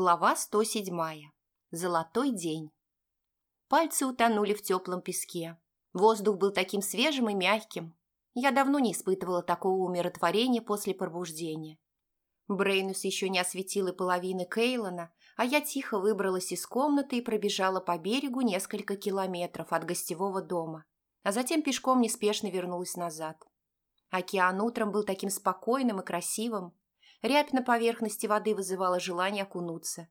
Глава 107. Золотой день. Пальцы утонули в теплом песке. Воздух был таким свежим и мягким. Я давно не испытывала такого умиротворения после пробуждения. Брейнус еще не осветил и половины Кейлона, а я тихо выбралась из комнаты и пробежала по берегу несколько километров от гостевого дома, а затем пешком неспешно вернулась назад. Океан утром был таким спокойным и красивым, Рябь на поверхности воды вызывала желание окунуться.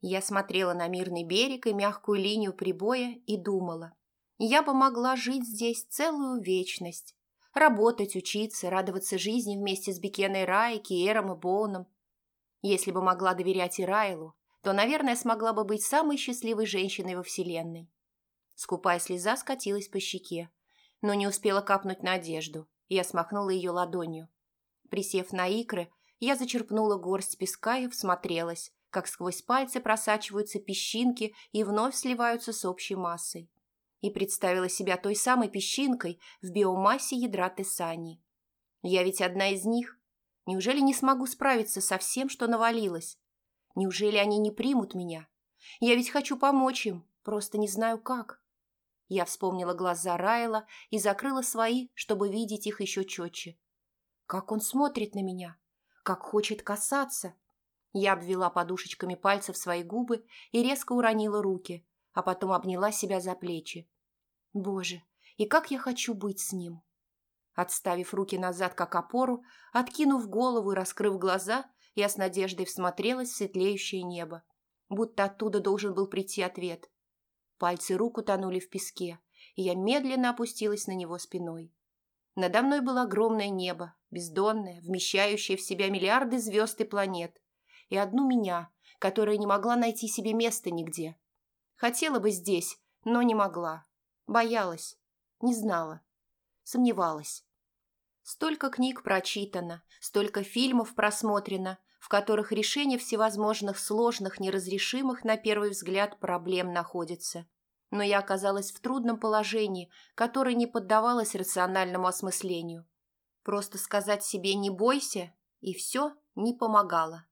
Я смотрела на мирный берег и мягкую линию прибоя и думала. Я бы могла жить здесь целую вечность. Работать, учиться, радоваться жизни вместе с Бекеной Рай, Киером и Боуном. Если бы могла доверять и Райлу, то, наверное, смогла бы быть самой счастливой женщиной во Вселенной. Скупая слеза скатилась по щеке, но не успела капнуть на одежду. Я смахнула ее ладонью. Присев на икры, я зачерпнула горсть песка и всмотрелась, как сквозь пальцы просачиваются песчинки и вновь сливаются с общей массой. И представила себя той самой песчинкой в биомассе ядра Тессани. Я ведь одна из них. Неужели не смогу справиться со всем, что навалилось? Неужели они не примут меня? Я ведь хочу помочь им, просто не знаю как. Я вспомнила глаза Райла и закрыла свои, чтобы видеть их еще четче. Как он смотрит на меня? Как хочет касаться. Я обвела подушечками пальцев свои губы и резко уронила руки, а потом обняла себя за плечи. Боже, и как я хочу быть с ним! Отставив руки назад, как опору, откинув голову и раскрыв глаза, я с надеждой всмотрелась в светлеющее небо, будто оттуда должен был прийти ответ. Пальцы рук утонули в песке, и я медленно опустилась на него спиной. Надо мной было огромное небо, бездонное, вмещающее в себя миллиарды звезд и планет, и одну меня, которая не могла найти себе места нигде. Хотела бы здесь, но не могла. Боялась, не знала, сомневалась. Столько книг прочитано, столько фильмов просмотрено, в которых решение всевозможных сложных, неразрешимых на первый взгляд проблем находится но я оказалась в трудном положении, которое не поддавалось рациональному осмыслению. Просто сказать себе «не бойся» и все не помогало.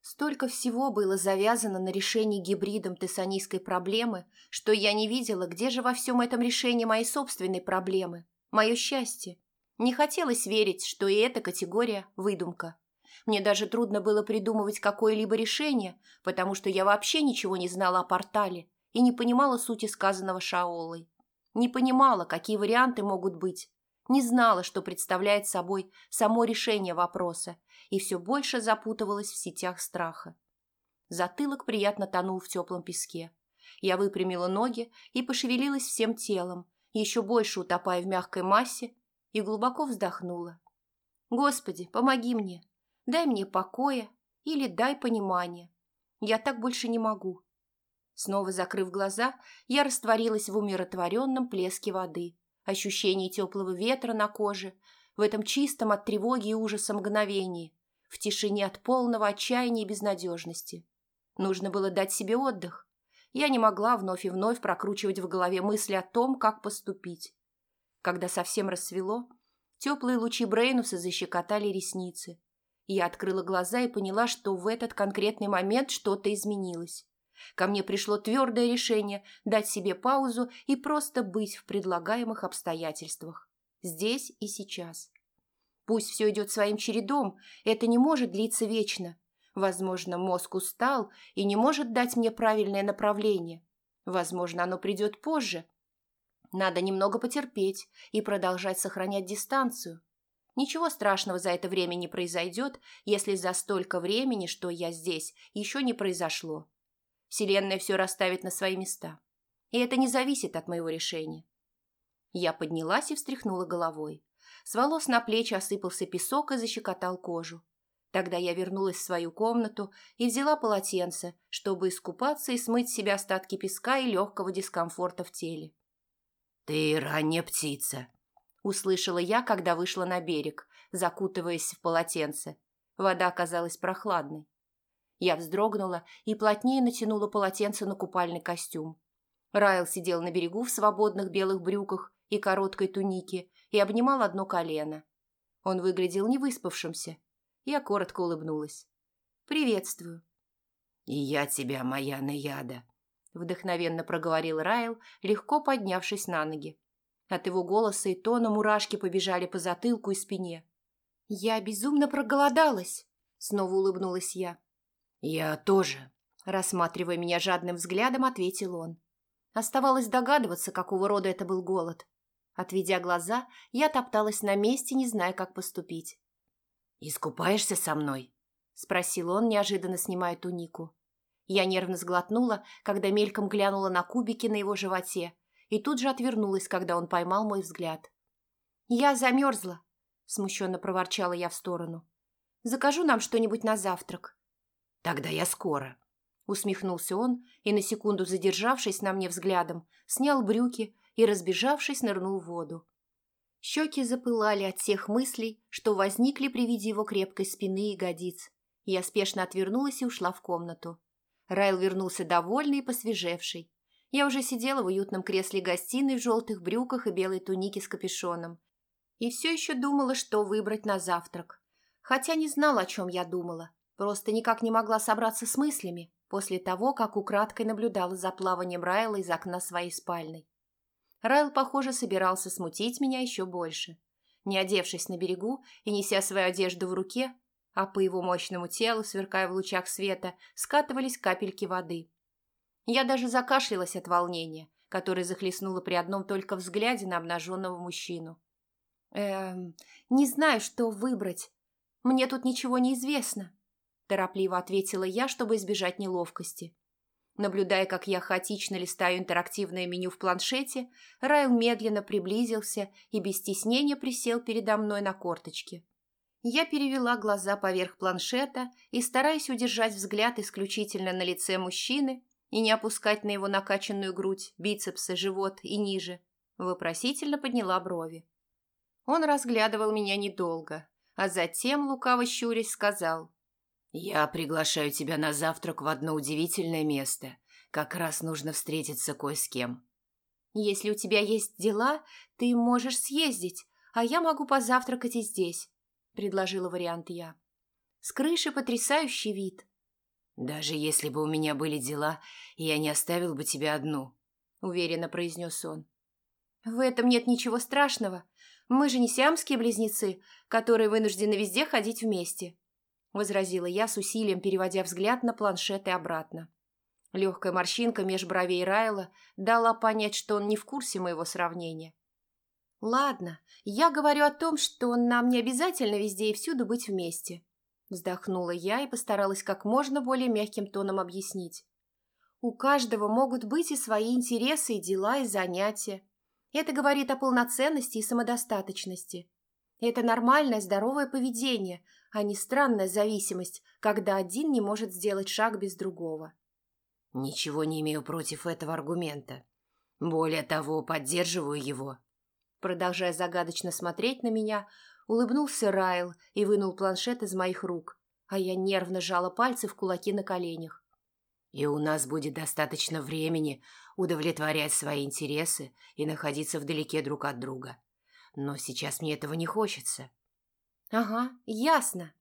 Столько всего было завязано на решении гибридом тессанийской проблемы, что я не видела, где же во всем этом решении моей собственной проблемы, мое счастье. Не хотелось верить, что и эта категория – выдумка. Мне даже трудно было придумывать какое-либо решение, потому что я вообще ничего не знала о портале, и не понимала сути сказанного Шаолой. Не понимала, какие варианты могут быть. Не знала, что представляет собой само решение вопроса, и все больше запутывалась в сетях страха. Затылок приятно тонул в теплом песке. Я выпрямила ноги и пошевелилась всем телом, еще больше утопая в мягкой массе, и глубоко вздохнула. «Господи, помоги мне! Дай мне покоя или дай понимания. Я так больше не могу. Снова закрыв глаза, я растворилась в умиротворенном плеске воды, ощущении теплого ветра на коже, в этом чистом от тревоги и ужаса мгновении, в тишине от полного отчаяния и безнадежности. Нужно было дать себе отдых. Я не могла вновь и вновь прокручивать в голове мысли о том, как поступить. Когда совсем рассвело, теплые лучи Брейнуса защекотали ресницы. Я открыла глаза и поняла, что в этот конкретный момент что-то изменилось. Ко мне пришло твердое решение дать себе паузу и просто быть в предлагаемых обстоятельствах. Здесь и сейчас. Пусть все идет своим чередом, это не может длиться вечно. Возможно, мозг устал и не может дать мне правильное направление. Возможно, оно придет позже. Надо немного потерпеть и продолжать сохранять дистанцию. Ничего страшного за это время не произойдет, если за столько времени, что я здесь, еще не произошло. Вселенная все расставит на свои места. И это не зависит от моего решения. Я поднялась и встряхнула головой. С волос на плечи осыпался песок и защекотал кожу. Тогда я вернулась в свою комнату и взяла полотенце, чтобы искупаться и смыть с себя остатки песка и легкого дискомфорта в теле. «Ты ранняя птица», — услышала я, когда вышла на берег, закутываясь в полотенце. Вода оказалась прохладной. Я вздрогнула и плотнее натянула полотенце на купальный костюм. Райл сидел на берегу в свободных белых брюках и короткой тунике и обнимал одно колено. Он выглядел невыспавшимся. Я коротко улыбнулась. «Приветствую». «И я тебя, моя наяда», – вдохновенно проговорил Райл, легко поднявшись на ноги. От его голоса и тона мурашки побежали по затылку и спине. «Я безумно проголодалась», – снова улыбнулась я. «Я тоже», – рассматривая меня жадным взглядом, ответил он. Оставалось догадываться, какого рода это был голод. Отведя глаза, я топталась на месте, не зная, как поступить. «Искупаешься со мной?» – спросил он, неожиданно снимая тунику. Я нервно сглотнула, когда мельком глянула на кубики на его животе, и тут же отвернулась, когда он поймал мой взгляд. «Я замерзла», – смущенно проворчала я в сторону. «Закажу нам что-нибудь на завтрак». «Тогда я скоро», – усмехнулся он и, на секунду задержавшись на мне взглядом, снял брюки и, разбежавшись, нырнул в воду. Щеки запылали от тех мыслей, что возникли при виде его крепкой спины и ягодиц. Я спешно отвернулась и ушла в комнату. Райл вернулся довольный и посвежевший. Я уже сидела в уютном кресле гостиной в желтых брюках и белой тунике с капюшоном. И все еще думала, что выбрать на завтрак. Хотя не знала, о чем я думала. Просто никак не могла собраться с мыслями после того, как украдкой наблюдала за плаванием Райла из окна своей спальной. Райл, похоже, собирался смутить меня еще больше. Не одевшись на берегу и неся свою одежду в руке, а по его мощному телу, сверкая в лучах света, скатывались капельки воды. Я даже закашлялась от волнения, которое захлестнуло при одном только взгляде на обнаженного мужчину. «Эм, не знаю, что выбрать. Мне тут ничего не известно», – торопливо ответила я, чтобы избежать неловкости. Наблюдая, как я хаотично листаю интерактивное меню в планшете, Райл медленно приблизился и без стеснения присел передо мной на корточки. Я перевела глаза поверх планшета и, стараясь удержать взгляд исключительно на лице мужчины и не опускать на его накачанную грудь, бицепсы, живот и ниже, вопросительно подняла брови. Он разглядывал меня недолго, а затем, лукаво щурясь, сказал «Я приглашаю тебя на завтрак в одно удивительное место. Как раз нужно встретиться кое с кем». «Если у тебя есть дела, ты можешь съездить, а я могу позавтракать и здесь. – предложила вариант я. «С крыши потрясающий вид». «Даже если бы у меня были дела, я не оставил бы тебя одну», – уверенно произнес он. «В этом нет ничего страшного. Мы же не сиамские близнецы, которые вынуждены везде ходить вместе», – возразила я с усилием, переводя взгляд на планшет и обратно. Легкая морщинка меж бровей Райла дала понять, что он не в курсе моего сравнения. «Ладно, я говорю о том, что нам не обязательно везде и всюду быть вместе», вздохнула я и постаралась как можно более мягким тоном объяснить. «У каждого могут быть и свои интересы, и дела, и занятия. Это говорит о полноценности и самодостаточности. Это нормальное здоровое поведение, а не странная зависимость, когда один не может сделать шаг без другого». «Ничего не имею против этого аргумента. Более того, поддерживаю его», Продолжая загадочно смотреть на меня, улыбнулся Райл и вынул планшет из моих рук, а я нервно сжала пальцы в кулаки на коленях. «И у нас будет достаточно времени удовлетворять свои интересы и находиться вдалеке друг от друга. Но сейчас мне этого не хочется». «Ага, ясно»,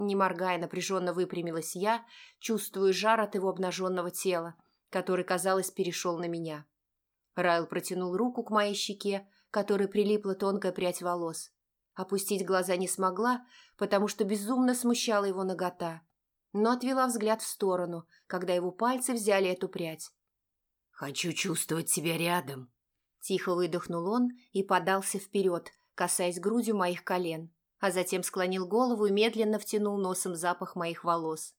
не моргая, напряженно выпрямилась я, чувствуя жар от его обнаженного тела, который, казалось, перешел на меня. Райл протянул руку к моей щеке, которой прилипла тонкая прядь волос. Опустить глаза не смогла, потому что безумно смущала его нагота, но отвела взгляд в сторону, когда его пальцы взяли эту прядь. «Хочу чувствовать тебя рядом», – тихо выдохнул он и подался вперед, касаясь грудью моих колен, а затем склонил голову и медленно втянул носом запах моих волос.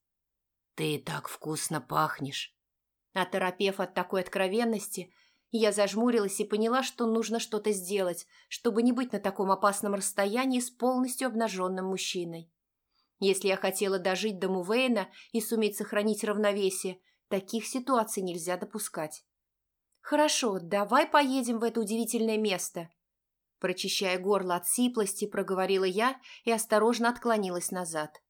«Ты так вкусно пахнешь!» Оторопев от такой откровенности, я зажмурилась и поняла, что нужно что-то сделать, чтобы не быть на таком опасном расстоянии с полностью обнаженным мужчиной. Если я хотела дожить до Мувейна и суметь сохранить равновесие, таких ситуаций нельзя допускать. «Хорошо, давай поедем в это удивительное место», Прочищая горло от сиплости, проговорила я и осторожно отклонилась назад.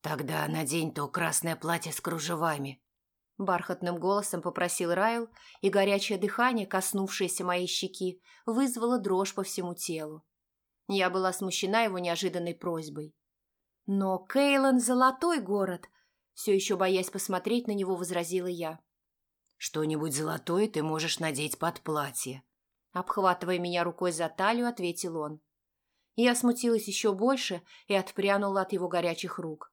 «Тогда надень то красное платье с кружевами», Бархатным голосом попросил Райл, и горячее дыхание, коснувшееся моей щеки, вызвало дрожь по всему телу. Я была смущена его неожиданной просьбой. «Но Кейлан – золотой город. Все еще боясь посмотреть на него, возразила я. «Что-нибудь золотое ты можешь надеть под платье», Обхватывая меня рукой за талию, ответил он. Я смутилась еще больше и отпрянула от его горячих рук.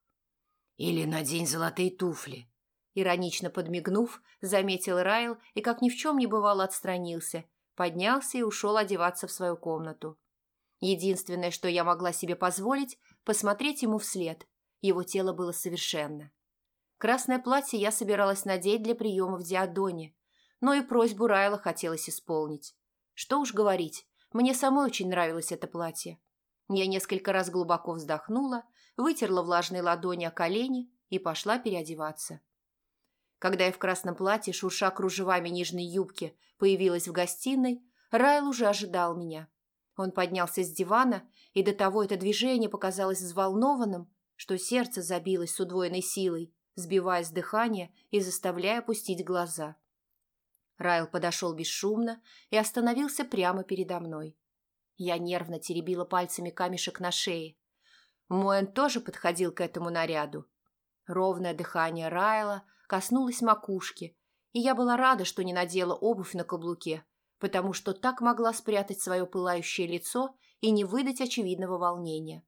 «Или надень золотые туфли», Иронично подмигнув, заметил Райл и, как ни в чем не бывало, отстранился, поднялся и ушел одеваться в свою комнату. Единственное, что я могла себе позволить, посмотреть ему вслед. Его тело было совершенно. Красное платье я собиралась надеть для приема в Диадоне, но и просьбу Райла хотелось исполнить. Что уж говорить, мне самой очень нравилось это платье. Я несколько раз глубоко вздохнула, вытерла влажные ладони о колени и пошла переодеваться. Когда я в красном платье, шурша кружевами нижней юбки, появилась в гостиной, Райл уже ожидал меня. Он поднялся с дивана, и до того это движение показалось взволнованным, что сердце забилось с удвоенной силой, сбивая с дыхания и заставляя опустить глаза. Райл подошел бесшумно и остановился прямо передо мной. Я нервно теребила пальцами камешек на шее. Моэн тоже подходил к этому наряду. Ровное дыхание Райла – коснулась макушки, и я была рада, что не надела обувь на каблуке, потому что так могла спрятать свое пылающее лицо и не выдать очевидного волнения.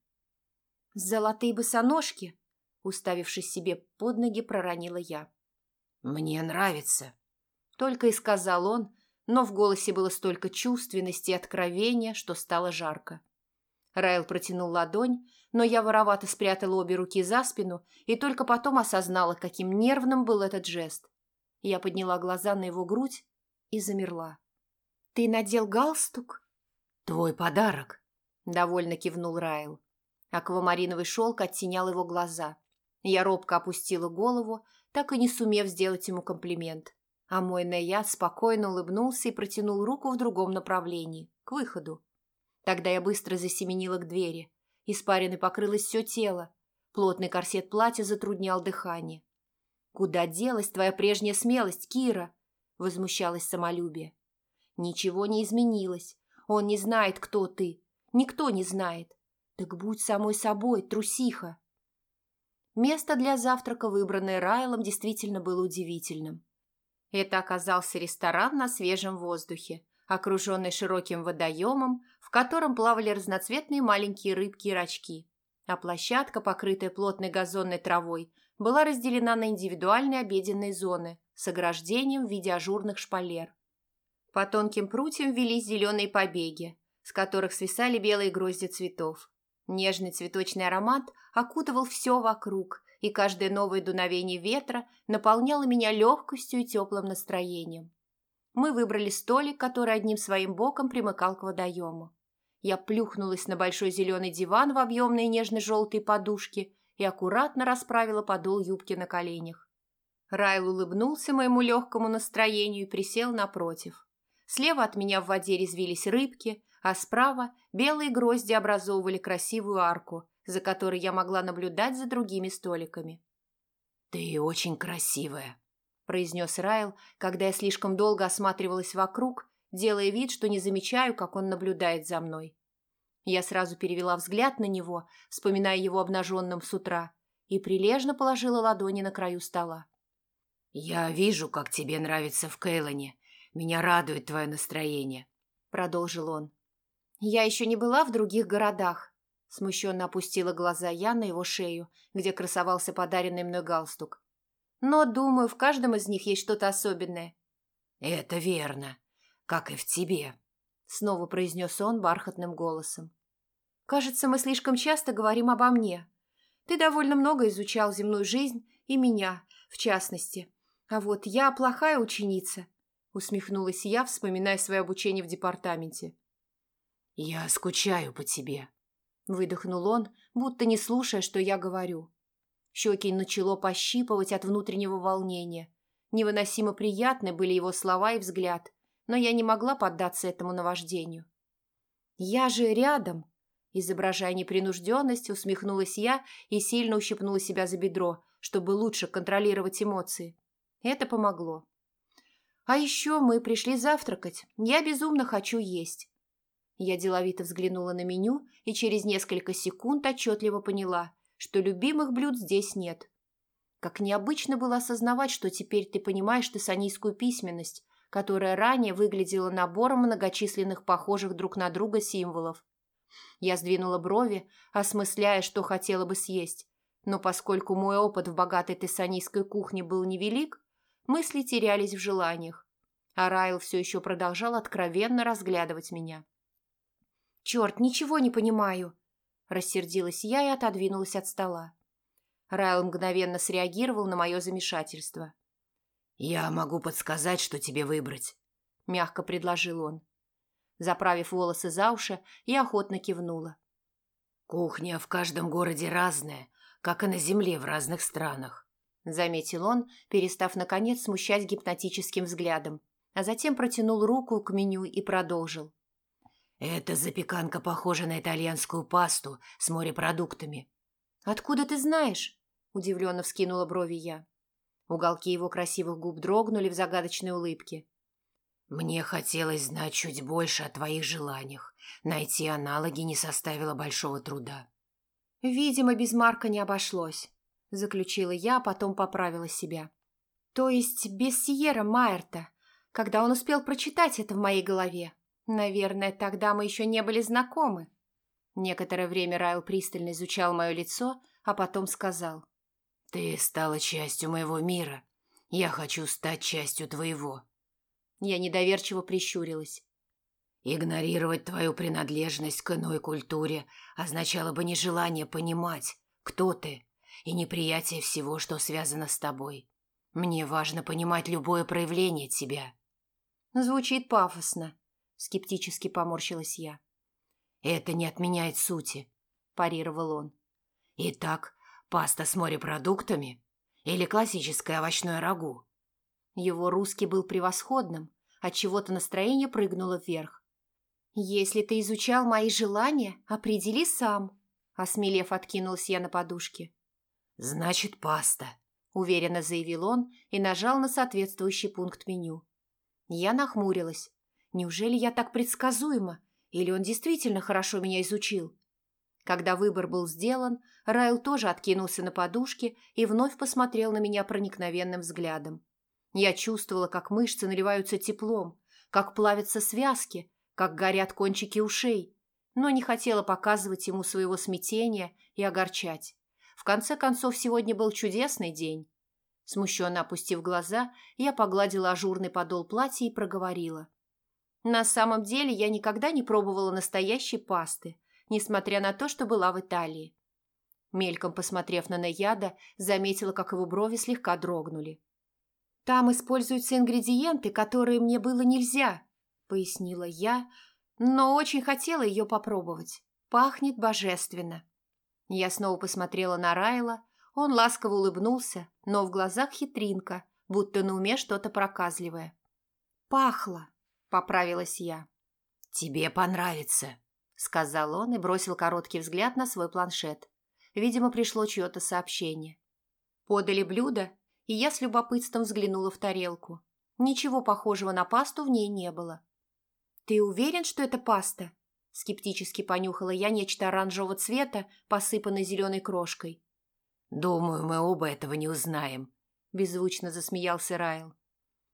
«Золотые босоножки!» – уставившись себе под ноги, проронила я. «Мне нравится», – только и сказал он, но в голосе было столько чувственности и откровения, что стало жарко. Райл протянул ладонь, но я воровато спрятала обе руки за спину и только потом осознала, каким нервным был этот жест. Я подняла глаза на его грудь и замерла. «Ты надел галстук?» «Твой подарок», — довольно кивнул Райл. Аквамариновый шелк оттенял его глаза. Я робко опустила голову, так и не сумев сделать ему комплимент. А мой Нея спокойно улыбнулся и протянул руку в другом направлении, к выходу. Тогда я быстро засеменила к двери. Испариной покрылось все тело. Плотный корсет платья затруднял дыхание. «Куда делась твоя прежняя смелость, Кира?» – возмущалась самолюбие. «Ничего не изменилось. Он не знает, кто ты. Никто не знает. Так будь самой собой, трусиха». Место для завтрака, выбранное Райлом, действительно было удивительным. Это оказался ресторан на свежем воздухе, окруженный широким водоемом, в котором плавали разноцветные маленькие рыбки и рачки, а площадка, покрытая плотной газонной травой, была разделена на индивидуальные обеденные зоны с ограждением в виде ажурных шпалер. По тонким прутьям велись зеленые побеги, с которых свисали белые грозди цветов. Нежный цветочный аромат окутывал все вокруг, и каждое новое дуновение ветра наполняло меня легкостью и теплым настроением. Мы выбрали столик, который одним своим боком примыкал к водоему. Я плюхнулась на большой зеленый диван в объемные нежно-желтые подушки и аккуратно расправила подол юбки на коленях. Райл улыбнулся моему легкому настроению и присел напротив. Слева от меня в воде резвились рыбки, а справа белые грозди образовывали красивую арку, за которой я могла наблюдать за другими столиками. «Ты очень красивая», произнес Райл, когда я слишком долго осматривалась вокруг, делая вид, что не замечаю, как он наблюдает за мной. Я сразу перевела взгляд на него, вспоминая его обнаженным с утра, и прилежно положила ладони на краю стола. «Я вижу, как тебе нравится в Кейлоне. Меня радует твое настроение», — продолжил он. «Я еще не была в других городах», — смущенно опустила глаза я на его шею, где красовался подаренный мной галстук. Но, думаю, в каждом из них есть что-то особенное. «Это верно, как и в тебе», — снова произнес он бархатным голосом. «Кажется, мы слишком часто говорим обо мне. Ты довольно много изучал земную жизнь и меня, в частности. А вот я плохая ученица», — усмехнулась я, вспоминая свое обучение в департаменте. «Я скучаю по тебе», — выдохнул он, будто не слушая, что я говорю. Щеки начало пощипывать от внутреннего волнения. Невыносимо приятны были его слова и взгляд, но я не могла поддаться этому наваждению. «Я же рядом!» Изображая непринужденность, усмехнулась я и сильно ущипнула себя за бедро, чтобы лучше контролировать эмоции. Это помогло. «А еще мы пришли завтракать. Я безумно хочу есть». Я деловито взглянула на меню и через несколько секунд отчетливо поняла, что любимых блюд здесь нет. Как необычно было осознавать, что теперь ты понимаешь тессанийскую письменность, которая ранее выглядела набором многочисленных похожих друг на друга символов. Я сдвинула брови, осмысляя, что хотела бы съесть, но поскольку мой опыт в богатой тессанийской кухне был невелик, мысли терялись в желаниях, а Райл все еще продолжал откровенно разглядывать меня. «Черт, ничего не понимаю!» Рассердилась я и отодвинулась от стола. Райл мгновенно среагировал на мое замешательство. «Я могу подсказать, что тебе выбрать», — мягко предложил он. Заправив волосы за уши, я охотно кивнула. «Кухня в каждом городе разная, как и на земле в разных странах», — заметил он, перестав, наконец, смущать гипнотическим взглядом, а затем протянул руку к меню и продолжил. «Эта запеканка похожа на итальянскую пасту с морепродуктами». «Откуда ты знаешь?» – удивленно вскинула брови я. Уголки его красивых губ дрогнули в загадочной улыбке. «Мне хотелось знать чуть больше о твоих желаниях. Найти аналоги не составило большого труда». «Видимо, без Марка не обошлось», – заключила я, а потом поправила себя. «То есть без Сиера Майерта, когда он успел прочитать это в моей голове. Наверное, тогда мы еще не были знакомы». Некоторое время Райл пристально изучал мое лицо, а потом сказал. «Ты стала частью моего мира. Я хочу стать частью твоего». Я недоверчиво прищурилась. «Игнорировать твою принадлежность к иной культуре означало бы нежелание понимать, кто ты, и неприятие всего, что связано с тобой. Мне важно понимать любое проявление тебя». Звучит пафосно, скептически поморщилась я. «Это не отменяет сути», – парировал он. «Итак, паста с морепродуктами или классическое овощное рагу?» Его русский был превосходным, от чего то настроение прыгнуло вверх. «Если ты изучал мои желания, определи сам», – осмелев откинулась я на подушке. «Значит, паста», – уверенно заявил он и нажал на соответствующий пункт меню. Я нахмурилась. Неужели я так предсказуема? Или он действительно хорошо меня изучил? Когда выбор был сделан, Райл тоже откинулся на подушке и вновь посмотрел на меня проникновенным взглядом. Я чувствовала, как мышцы наливаются теплом, как плавятся связки, как горят кончики ушей, но не хотела показывать ему своего смятения и огорчать. В конце концов, сегодня был чудесный день. Смущенно опустив глаза, я погладила ажурный подол платья и проговорила. На самом деле я никогда не пробовала настоящей пасты, несмотря на то, что была в Италии. Мельком посмотрев на Наяда, заметила, как его брови слегка дрогнули. «Там используются ингредиенты, которые мне было нельзя», — пояснила я, но очень хотела ее попробовать. Пахнет божественно. Я снова посмотрела на Райла, он ласково улыбнулся, но в глазах хитринка, будто на уме что-то проказливое. «Пахло», — поправилась я. «Тебе понравится», — сказал он и бросил короткий взгляд на свой планшет. Видимо, пришло чье-то сообщение. Подали блюдо, и я с любопытством взглянула в тарелку. Ничего похожего на пасту в ней не было. «Ты уверен, что это паста?» Скептически понюхала я нечто оранжевого цвета, посыпанной зеленой крошкой. «Думаю, мы оба этого не узнаем», – беззвучно засмеялся Райл.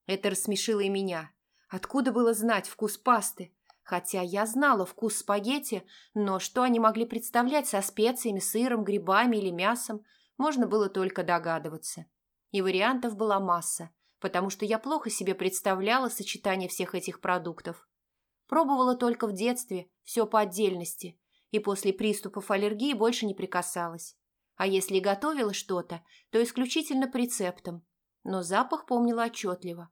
Это рассмешило и меня. Откуда было знать вкус пасты? Хотя я знала вкус спагетти, но что они могли представлять со специями, сыром, грибами или мясом, можно было только догадываться. И вариантов была масса, потому что я плохо себе представляла сочетание всех этих продуктов. Пробовала только в детстве, все по отдельности, и после приступов аллергии больше не прикасалась. А если готовила что-то, то исключительно по рецептам. Но запах помнила отчетливо.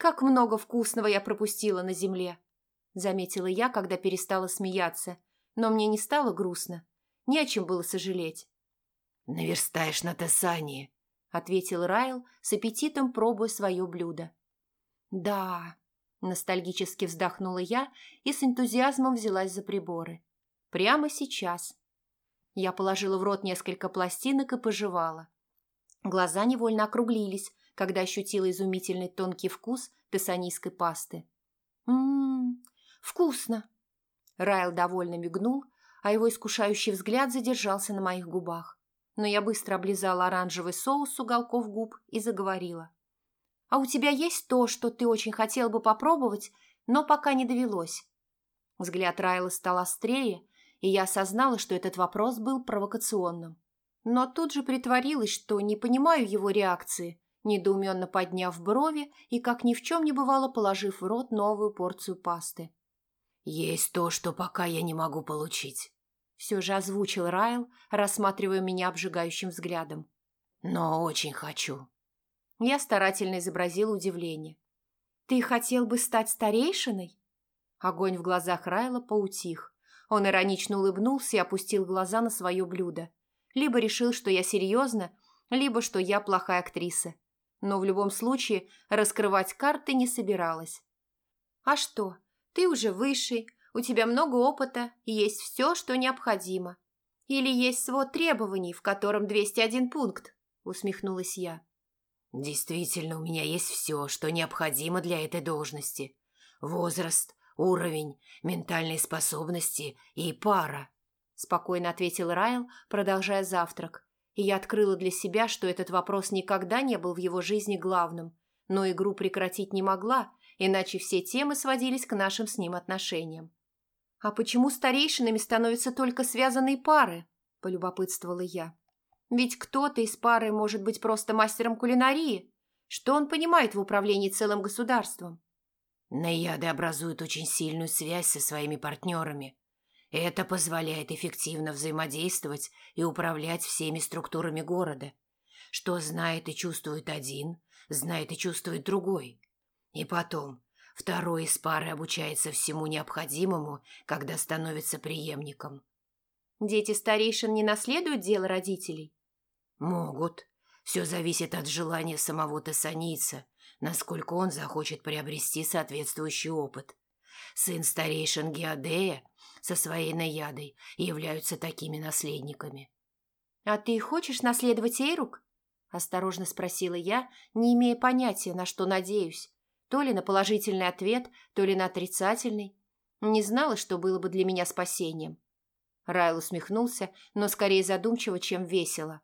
«Как много вкусного я пропустила на земле!» Заметила я, когда перестала смеяться. Но мне не стало грустно. Не о чем было сожалеть. «Наверстаешь на Тессании», — ответил Райл, с аппетитом пробуя свое блюдо. «Да», — ностальгически вздохнула я и с энтузиазмом взялась за приборы. «Прямо сейчас». Я положила в рот несколько пластинок и пожевала. Глаза невольно округлились, когда ощутила изумительный тонкий вкус тессанийской пасты. «Ммм, вкусно!» Райл довольно мигнул, а его искушающий взгляд задержался на моих губах. но я быстро облизала оранжевый соус с уголков губ и заговорила. «А у тебя есть то, что ты очень хотел бы попробовать, но пока не довелось?» Взгляд Райла стал острее, и я осознала, что этот вопрос был провокационным. Но тут же притворилась, что не понимаю его реакции, недоуменно подняв брови и, как ни в чем не бывало, положив в рот новую порцию пасты. «Есть то, что пока я не могу получить», — все же озвучил Райл, рассматривая меня обжигающим взглядом. «Но очень хочу». Я старательно изобразила удивление. «Ты хотел бы стать старейшиной?» Огонь в глазах Райла поутих. Он иронично улыбнулся и опустил глаза на свое блюдо. Либо решил, что я серьезно, либо что я плохая актриса. Но в любом случае раскрывать карты не собиралась. «А что, ты уже высший, у тебя много опыта и есть все, что необходимо. Или есть свод требований, в котором 201 пункт?» – усмехнулась я. «Действительно, у меня есть все, что необходимо для этой должности. Возраст, уровень, ментальные способности и пара», – спокойно ответил Райл, продолжая завтрак. И я открыла для себя, что этот вопрос никогда не был в его жизни главным, но игру прекратить не могла, иначе все темы сводились к нашим с ним отношениям. «А почему старейшинами становятся только связанные пары?» – полюбопытствовала я. «Ведь кто-то из пары может быть просто мастером кулинарии. Что он понимает в управлении целым государством?» Наяды образуют очень сильную связь со своими партнерами. Это позволяет эффективно взаимодействовать и управлять всеми структурами города. Что знает и чувствует один, знает и чувствует другой. И потом, второй из пары обучается всему необходимому, когда становится преемником. Дети старейшин не наследуют дело родителей? Могут. Все зависит от желания самого тессанийца, насколько он захочет приобрести соответствующий опыт. Сын старейшин Геодея со своей наядой являются такими наследниками. «А ты хочешь наследовать Эйрук?» – осторожно спросила я, не имея понятия, на что надеюсь. То ли на положительный ответ, то ли на отрицательный. Не знала, что было бы для меня спасением. Райл усмехнулся, но скорее задумчиво, чем весело.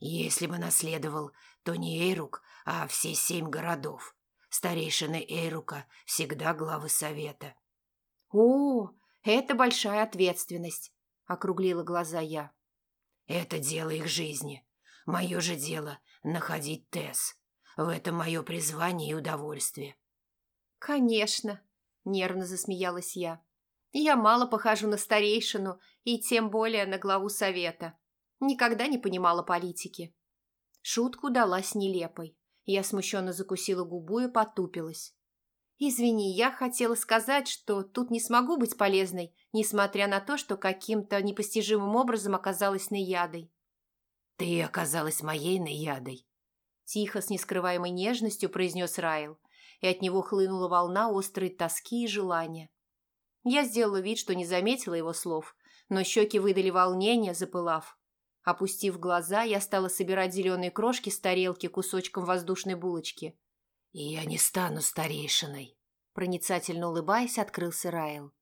«Если бы наследовал, то не Эйрук, а все семь городов. Старейшины Эйрука всегда главы совета». «О, это большая ответственность», — округлила глаза я. «Это дело их жизни. Мое же дело — находить Тесс. В этом мое призвание и удовольствие». «Конечно», — нервно засмеялась я. «Я мало похожу на старейшину и тем более на главу совета. Никогда не понимала политики». Шутку далась нелепой. Я смущенно закусила губу и потупилась. «Извини, я хотела сказать, что тут не смогу быть полезной, несмотря на то, что каким-то непостижимым образом оказалась наядой». «Ты оказалась моей наядой», – тихо, с нескрываемой нежностью произнес Райл, и от него хлынула волна острой тоски и желания. Я сделала вид, что не заметила его слов, но щеки выдали волнение, запылав. Опустив глаза, я стала собирать зеленые крошки с тарелки кусочком воздушной булочки. «Я не стану старейшиной», – проницательно улыбаясь, открылся Райл.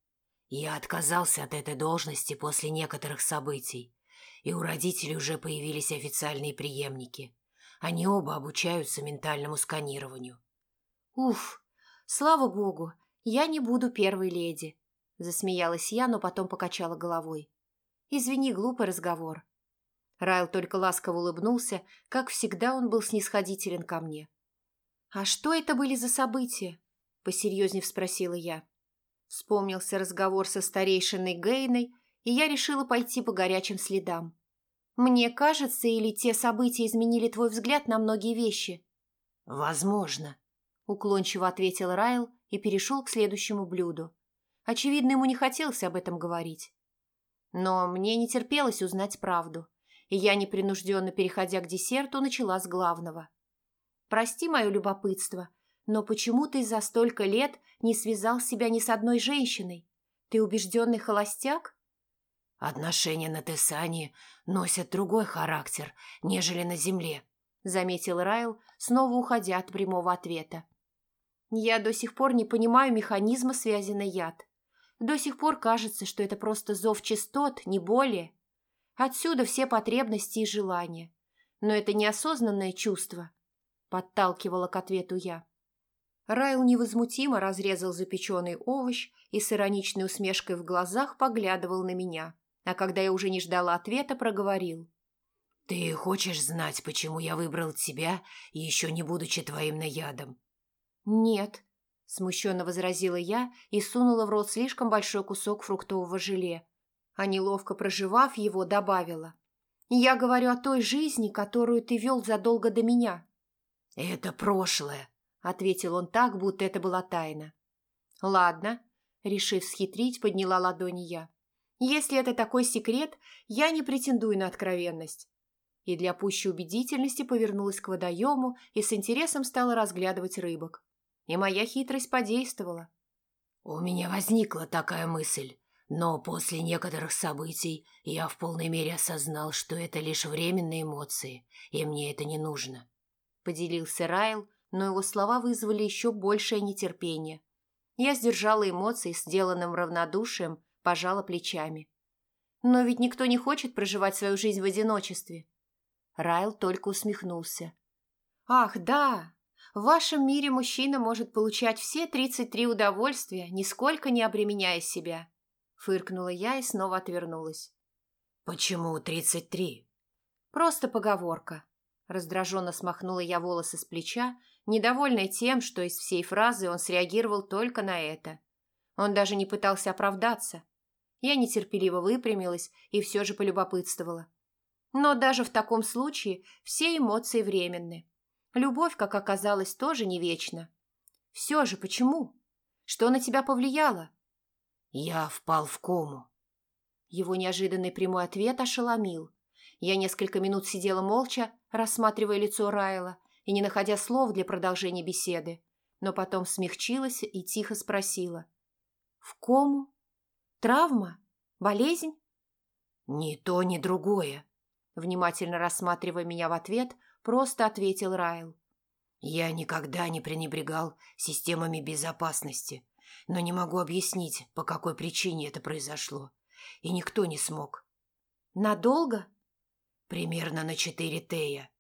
«Я отказался от этой должности после некоторых событий, и у родителей уже появились официальные преемники. Они оба обучаются ментальному сканированию». «Уф, слава богу, я не буду первой леди», – засмеялась я, но потом покачала головой. «Извини, глупый разговор». Райл только ласково улыбнулся, как всегда он был снисходителен ко мне. «А что это были за события?» – посерьезнее спросила я. Вспомнился разговор со старейшиной Гейной, и я решила пойти по горячим следам. «Мне кажется, или те события изменили твой взгляд на многие вещи?» «Возможно», – уклончиво ответил Райл и перешел к следующему блюду. Очевидно, ему не хотелось об этом говорить. Но мне не терпелось узнать правду, и я, непринужденно переходя к десерту, начала с главного – Прости мое любопытство, но почему ты за столько лет не связал себя ни с одной женщиной? Ты убежденный холостяк? Отношения на Тесане носят другой характер, нежели на земле, заметил Райл, снова уходя от прямого ответа. Я до сих пор не понимаю механизма связи на яд. До сих пор кажется, что это просто зов частот, не более. Отсюда все потребности и желания. Но это неосознанное чувство, подталкивала к ответу я. Райл невозмутимо разрезал запеченный овощ и с ироничной усмешкой в глазах поглядывал на меня, а когда я уже не ждала ответа, проговорил. «Ты хочешь знать, почему я выбрал тебя, еще не будучи твоим наядом?» «Нет», – смущенно возразила я и сунула в рот слишком большой кусок фруктового желе, а неловко проживав его, добавила. «Я говорю о той жизни, которую ты вел задолго до меня». «Это прошлое», – ответил он так, будто это была тайна. «Ладно», – решив схитрить, подняла ладони я. «Если это такой секрет, я не претендую на откровенность». И для пущей убедительности повернулась к водоему и с интересом стала разглядывать рыбок. И моя хитрость подействовала. «У меня возникла такая мысль, но после некоторых событий я в полной мере осознал, что это лишь временные эмоции, и мне это не нужно», – поделился Райл, – но его слова вызвали еще большее нетерпение. Я сдержала эмоции, сделанным равнодушием, пожала плечами. Но ведь никто не хочет проживать свою жизнь в одиночестве. Райл только усмехнулся. «Ах, да! В вашем мире мужчина может получать все 33 удовольствия, нисколько не обременяя себя». Фыркнула я и снова отвернулась. «Почему 33?» «Просто поговорка». Раздраженно смахнула я волосы с плеча недовольный тем, что из всей фразы он среагировал только на это. Он даже не пытался оправдаться. Я нетерпеливо выпрямилась и все же полюбопытствовала. Но даже в таком случае все эмоции временны. Любовь, как оказалось, тоже не вечна. Все же почему? Что на тебя повлияло? Я впал в кому. Его неожиданный прямой ответ ошеломил. Я несколько минут сидела молча, рассматривая лицо Райла, и не находя слов для продолжения беседы, но потом смягчилась и тихо спросила. «В кому? Травма? Болезнь?» «Ни то, ни другое», — внимательно рассматривая меня в ответ, просто ответил Райл. «Я никогда не пренебрегал системами безопасности, но не могу объяснить, по какой причине это произошло, и никто не смог». «Надолго?» «Примерно на четыре Тея»,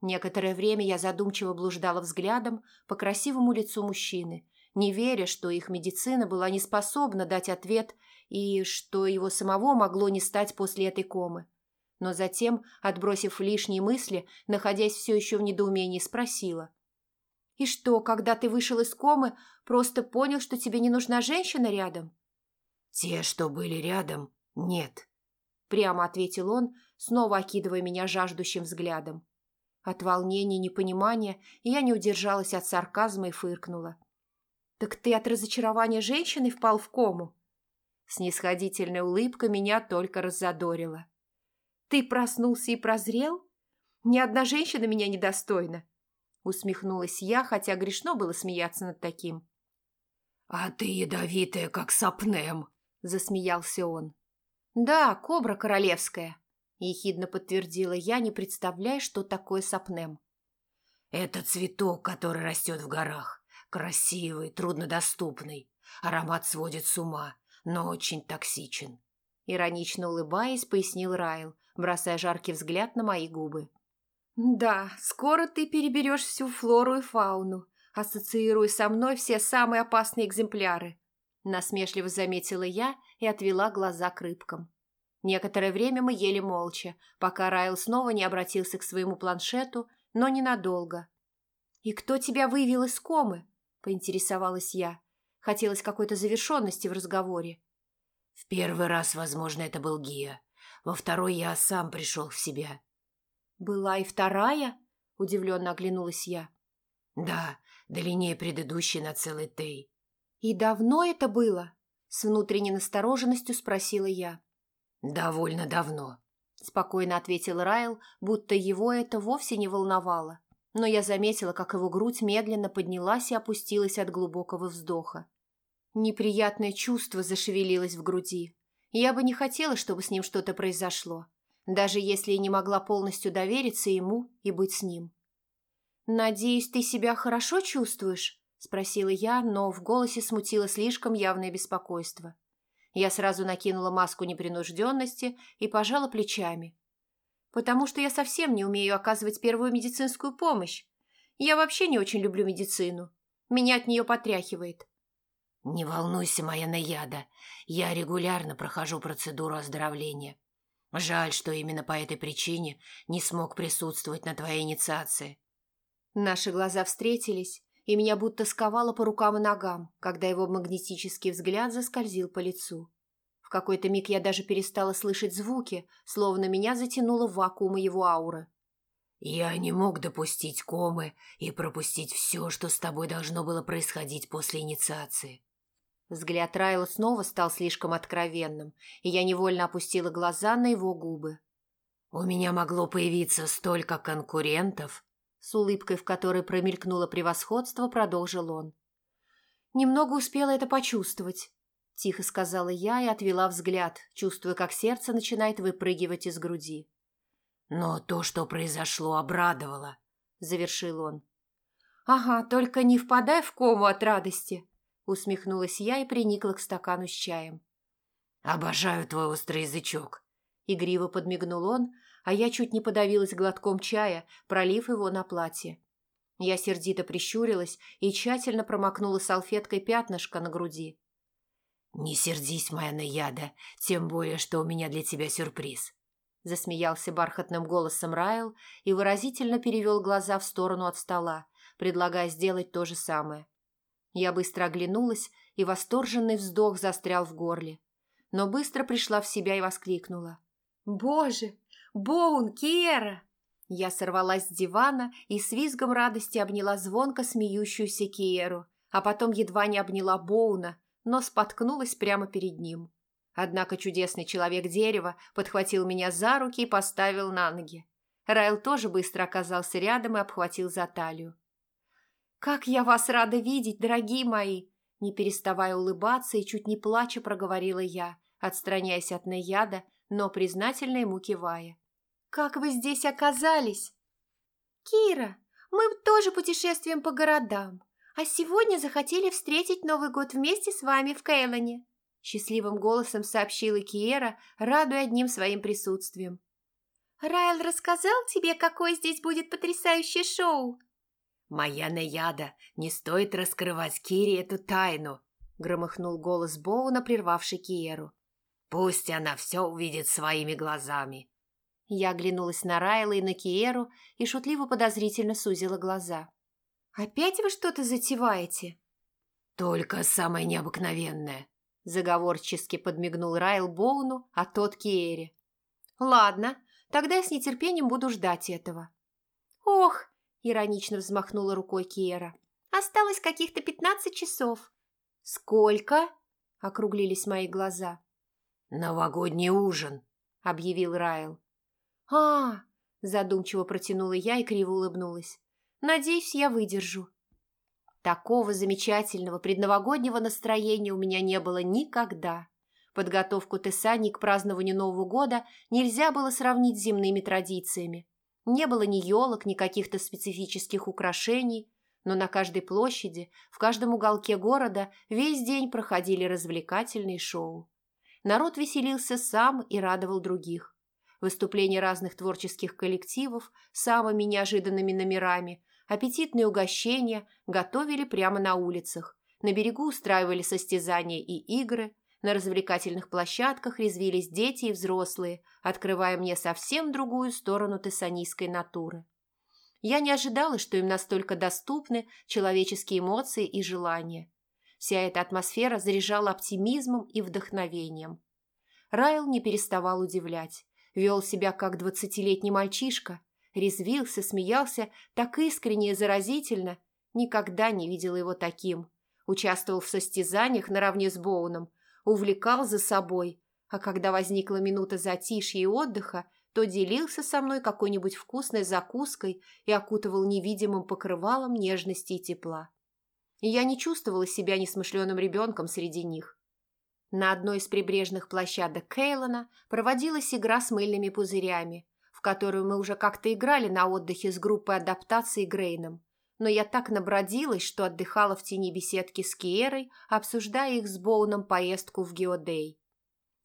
Некоторое время я задумчиво блуждала взглядом по красивому лицу мужчины, не веря, что их медицина была не способна дать ответ и что его самого могло не стать после этой комы. Но затем, отбросив лишние мысли, находясь все еще в недоумении, спросила. «И что, когда ты вышел из комы, просто понял, что тебе не нужна женщина рядом?» «Те, что были рядом, нет», — прямо ответил он, снова окидывая меня жаждущим взглядом. От волнения и непонимания я не удержалась от сарказма и фыркнула. «Так ты от разочарования женщины впал в кому?» Снисходительная улыбка меня только раззадорила. «Ты проснулся и прозрел? Ни одна женщина меня недостойна!» Усмехнулась я, хотя грешно было смеяться над таким. «А ты ядовитая, как сапнем!» – засмеялся он. «Да, кобра королевская», – ехидно подтвердила я, не представляя, что такое сапнем. «Это цветок, который растет в горах. Красивый, труднодоступный. Аромат сводит с ума, но очень токсичен». Иронично улыбаясь, пояснил Райл, бросая жаркий взгляд на мои губы. «Да, скоро ты переберешь всю флору и фауну, ассоциируя со мной все самые опасные экземпляры», насмешливо заметила я и отвела глаза к рыбкам. Некоторое время мы ели молча, пока Райл снова не обратился к своему планшету, но ненадолго. «И кто тебя вывел из комы?» – поинтересовалась я. Хотелось какой-то завершенности в разговоре. В первый раз, возможно, это был Гия. Во второй я сам пришел в себя. «Была и вторая?» – удивленно оглянулась я. «Да, длиннее предыдущей на целый Тей». «И давно это было?» – с внутренней настороженностью спросила я. «Довольно давно», – спокойно ответил Райл, будто его это вовсе не волновало. Но я заметила, как его грудь медленно поднялась и опустилась от глубокого вздоха. Неприятное чувство зашевелилось в груди. Я бы не хотела, чтобы с ним что-то произошло, даже если и не могла полностью довериться ему и быть с ним. «Надеюсь, ты себя хорошо чувствуешь?» – спросила я, но в голосе смутило слишком явное беспокойство. Я сразу накинула маску непринужденности и пожала плечами. «Потому что я совсем не умею оказывать первую медицинскую помощь. Я вообще не очень люблю медицину. Меня от нее потряхивает». «Не волнуйся, моя наяда. Я регулярно прохожу процедуру оздоровления. Жаль, что именно по этой причине не смог присутствовать на твоей инициации». Наши глаза встретились, и меня будто сковало по рукам и ногам, когда его магнетический взгляд заскользил по лицу. В какой-то миг я даже перестала слышать звуки, словно меня затянуло в вакуум его ауры. «Я не мог допустить комы и пропустить все, что с тобой должно было происходить после инициации». Взгляд Райла снова стал слишком откровенным, и я невольно опустила глаза на его губы. «У меня могло появиться столько конкурентов», с улыбкой, в которой промелькнуло превосходство, продолжил он. «Немного успела это почувствовать», – тихо сказала я и отвела взгляд, чувствуя, как сердце начинает выпрыгивать из груди. «Но то, что произошло, обрадовало», – завершил он. «Ага, только не впадай в кому от радости», – усмехнулась я и приникла к стакану с чаем. «Обожаю твой острый язычок», – игриво подмигнул он, а я чуть не подавилась глотком чая, пролив его на платье. Я сердито прищурилась и тщательно промокнула салфеткой пятнышко на груди. «Не сердись, моя наяда, тем более, что у меня для тебя сюрприз», засмеялся бархатным голосом Райл и выразительно перевел глаза в сторону от стола, предлагая сделать то же самое. Я быстро оглянулась, и восторженный вздох застрял в горле. Но быстро пришла в себя и воскликнула. «Боже, Боун, Киера!» Я сорвалась с дивана и с визгом радости обняла звонко смеющуюся Киеру, а потом едва не обняла Боуна, но споткнулась прямо перед ним. Однако чудесный человек-дерево подхватил меня за руки и поставил на ноги. Райл тоже быстро оказался рядом и обхватил за талию. «Как я вас рада видеть, дорогие мои!» Не переставая улыбаться и чуть не плача проговорила я, отстраняясь от Наяда, но признательно ему кивая. Как вы здесь оказались?» «Кира, мы тоже путешествуем по городам, а сегодня захотели встретить Новый год вместе с вами в Кейлоне», счастливым голосом сообщила Киера, радуя одним своим присутствием. «Райл рассказал тебе, какое здесь будет потрясающее шоу?» «Моя Наяда, не стоит раскрывать Кире эту тайну», громыхнул голос Боуна, прервавший Киеру. «Пусть она все увидит своими глазами». Я оглянулась на Райла и на Киеру и шутливо-подозрительно сузила глаза. «Опять вы что-то затеваете?» «Только самое необыкновенное», – заговорчески подмигнул Райл Боуну, а тот Киере. «Ладно, тогда я с нетерпением буду ждать этого». «Ох!» – иронично взмахнула рукой Киера. «Осталось каких-то пятнадцать часов». «Сколько?» – округлились мои глаза. «Новогодний ужин», – объявил Райл а задумчиво протянула я и криво улыбнулась. «Надеюсь, я выдержу». Такого замечательного предновогоднего настроения у меня не было никогда. Подготовку Тессани к празднованию Нового года нельзя было сравнить с земными традициями. Не было ни елок, ни каких-то специфических украшений, но на каждой площади, в каждом уголке города весь день проходили развлекательные шоу. Народ веселился сам и радовал других выступления разных творческих коллективов с самыми неожиданными номерами, аппетитные угощения готовили прямо на улицах, на берегу устраивали состязания и игры, на развлекательных площадках резвились дети и взрослые, открывая мне совсем другую сторону тессанийской натуры. Я не ожидала, что им настолько доступны человеческие эмоции и желания. Вся эта атмосфера заряжала оптимизмом и вдохновением. Райл не переставал удивлять вел себя как двадцатилетний мальчишка, резвился, смеялся так искренне и заразительно. Никогда не видела его таким. Участвовал в состязаниях наравне с Боуном, увлекал за собой, а когда возникла минута затишья и отдыха, то делился со мной какой-нибудь вкусной закуской и окутывал невидимым покрывалом нежности и тепла. Я не чувствовала себя несмышленым ребенком среди них. На одной из прибрежных площадок Кейлона проводилась игра с мыльными пузырями, в которую мы уже как-то играли на отдыхе с группой адаптации Грейном. Но я так набродилась, что отдыхала в тени беседки с Киерой, обсуждая их с Боуном поездку в Геодей.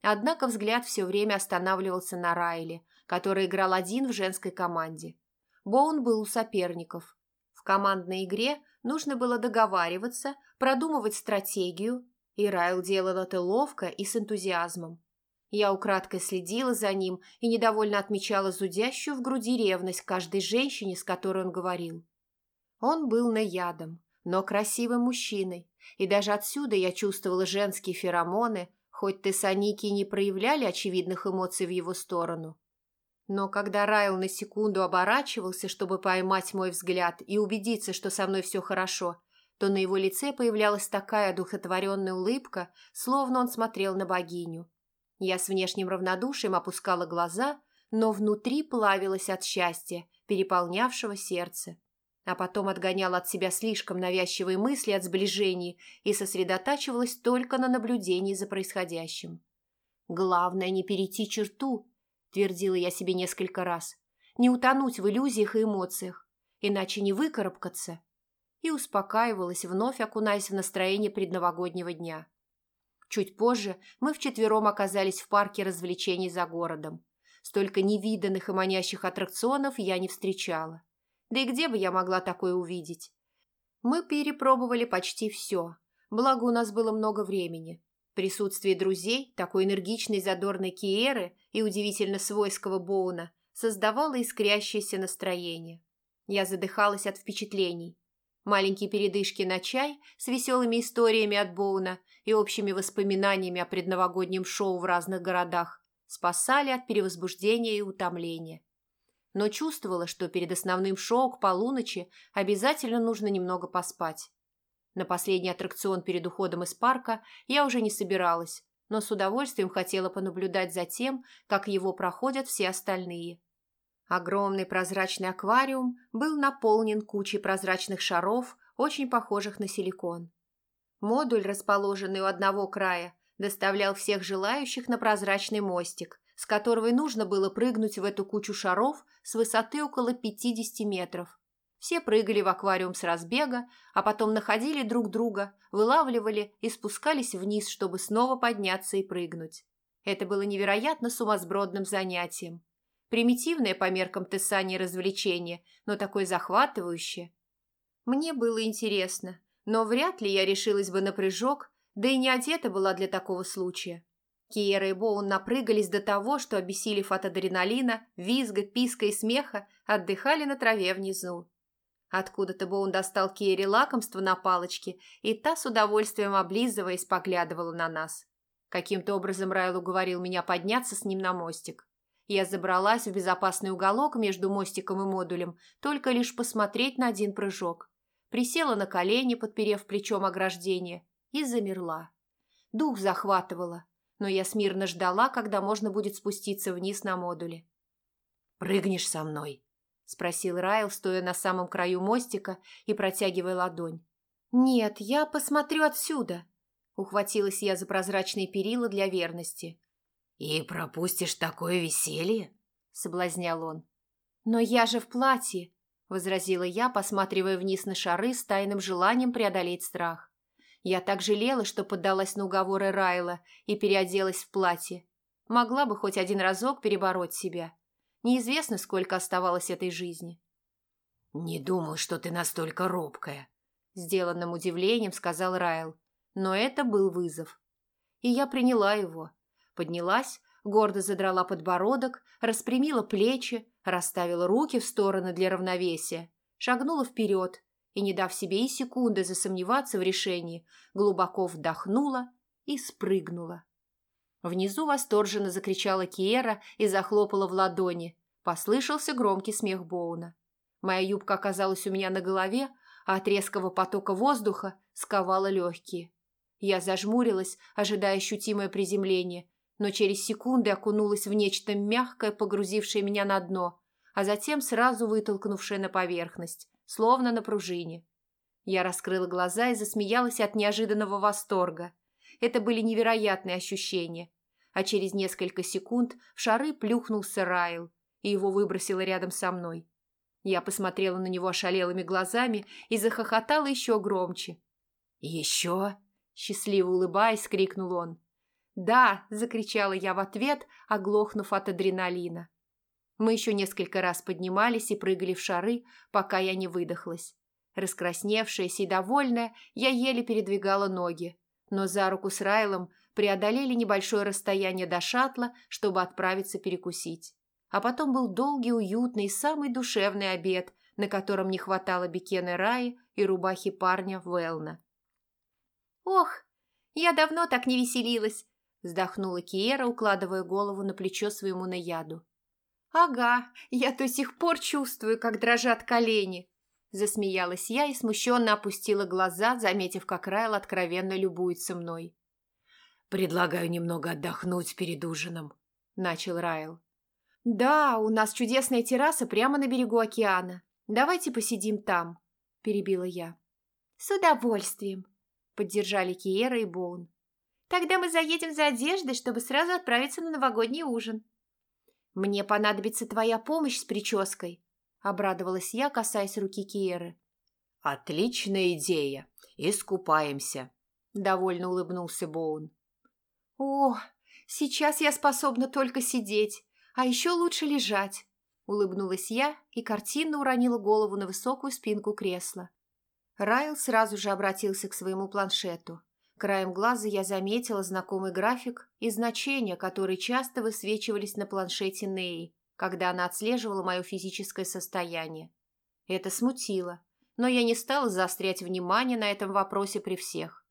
Однако взгляд все время останавливался на Райле, который играл один в женской команде. Боун был у соперников. В командной игре нужно было договариваться, продумывать стратегию, и Райл делал это ловко и с энтузиазмом. Я украдкой следила за ним и недовольно отмечала зудящую в груди ревность каждой женщине, с которой он говорил. Он был наядом, но красивым мужчиной, и даже отсюда я чувствовала женские феромоны, хоть тессаники не проявляли очевидных эмоций в его сторону. Но когда Райл на секунду оборачивался, чтобы поймать мой взгляд и убедиться, что со мной все хорошо, то на его лице появлялась такая одухотворенная улыбка, словно он смотрел на богиню. Я с внешним равнодушием опускала глаза, но внутри плавилась от счастья, переполнявшего сердце. А потом отгоняла от себя слишком навязчивые мысли от сближений и сосредотачивалась только на наблюдении за происходящим. «Главное не перейти черту», – твердила я себе несколько раз, – «не утонуть в иллюзиях и эмоциях, иначе не выкарабкаться» и успокаивалась, вновь окунаясь в настроение предновогоднего дня. Чуть позже мы вчетвером оказались в парке развлечений за городом. Столько невиданных и манящих аттракционов я не встречала. Да и где бы я могла такое увидеть? Мы перепробовали почти все, благо у нас было много времени. Присутствие друзей, такой энергичной задорной Киеры и удивительно свойского Боуна создавало искрящееся настроение. Я задыхалась от впечатлений. Маленькие передышки на чай с веселыми историями от Боуна и общими воспоминаниями о предновогоднем шоу в разных городах спасали от перевозбуждения и утомления. Но чувствовала, что перед основным шоу к полуночи обязательно нужно немного поспать. На последний аттракцион перед уходом из парка я уже не собиралась, но с удовольствием хотела понаблюдать за тем, как его проходят все остальные. Огромный прозрачный аквариум был наполнен кучей прозрачных шаров, очень похожих на силикон. Модуль, расположенный у одного края, доставлял всех желающих на прозрачный мостик, с которого нужно было прыгнуть в эту кучу шаров с высоты около 50 метров. Все прыгали в аквариум с разбега, а потом находили друг друга, вылавливали и спускались вниз, чтобы снова подняться и прыгнуть. Это было невероятно сумасбродным занятием. Примитивное по меркам Тессани развлечение, но такое захватывающее. Мне было интересно, но вряд ли я решилась бы на прыжок, да и не одета была для такого случая. Киера и Боун напрыгались до того, что, обессилев от адреналина, визга, писка и смеха, отдыхали на траве внизу. Откуда-то Боун достал Киере лакомство на палочке, и та с удовольствием облизываясь поглядывала на нас. Каким-то образом Райл уговорил меня подняться с ним на мостик. Я забралась в безопасный уголок между мостиком и модулем, только лишь посмотреть на один прыжок. Присела на колени, подперев плечом ограждение, и замерла. Дух захватывала, но я смирно ждала, когда можно будет спуститься вниз на модуле. «Прыгнешь со мной?» – спросил Райл, стоя на самом краю мостика и протягивая ладонь. «Нет, я посмотрю отсюда», – ухватилась я за прозрачные перила для верности. «И пропустишь такое веселье?» – соблазнял он. «Но я же в платье!» – возразила я, посматривая вниз на шары с тайным желанием преодолеть страх. Я так жалела, что поддалась на уговоры Райла и переоделась в платье. Могла бы хоть один разок перебороть себя. Неизвестно, сколько оставалось этой жизни. «Не думал, что ты настолько робкая», – сделанным удивлением сказал Райл. Но это был вызов. И я приняла его – Поднялась, гордо задрала подбородок, распрямила плечи, расставила руки в стороны для равновесия, шагнула вперед и, не дав себе и секунды засомневаться в решении, глубоко вдохнула и спрыгнула. Внизу восторженно закричала Киера и захлопала в ладони. Послышался громкий смех Боуна. Моя юбка оказалась у меня на голове, а от резкого потока воздуха сковала легкие. Я зажмурилась, ожидая ощутимое приземление, но через секунды окунулась в нечто мягкое, погрузившее меня на дно, а затем сразу вытолкнувшее на поверхность, словно на пружине. Я раскрыла глаза и засмеялась от неожиданного восторга. Это были невероятные ощущения. А через несколько секунд в шары плюхнулся Райл, и его выбросило рядом со мной. Я посмотрела на него ошалелыми глазами и захохотала еще громче. «Еще?» – счастливо улыбаясь, крикнул он. «Да!» – закричала я в ответ, оглохнув от адреналина. Мы еще несколько раз поднимались и прыгали в шары, пока я не выдохлась. Раскрасневшаяся и довольная, я еле передвигала ноги, но за руку с Райлом преодолели небольшое расстояние до шаттла, чтобы отправиться перекусить. А потом был долгий, уютный самый душевный обед, на котором не хватало бикены Раи и рубахи парня Велна. «Ох, я давно так не веселилась!» вздохнула Киера, укладывая голову на плечо своему наяду. «Ага, я до сих пор чувствую, как дрожат колени!» Засмеялась я и смущенно опустила глаза, заметив, как Райл откровенно любуется мной. «Предлагаю немного отдохнуть перед ужином», — начал Райл. «Да, у нас чудесная терраса прямо на берегу океана. Давайте посидим там», — перебила я. «С удовольствием», — поддержали Киера и Боун. Тогда мы заедем за одеждой, чтобы сразу отправиться на новогодний ужин. Мне понадобится твоя помощь с прической, обрадовалась я, касаясь руки Киеры. Отличная идея. Искупаемся, довольно улыбнулся Боун. О, сейчас я способна только сидеть, а еще лучше лежать, улыбнулась я и картинно уронила голову на высокую спинку кресла. Райл сразу же обратился к своему планшету. Краем глаза я заметила знакомый график и значения, которые часто высвечивались на планшете Неи, когда она отслеживала мое физическое состояние. Это смутило, но я не стала заострять внимание на этом вопросе при всех.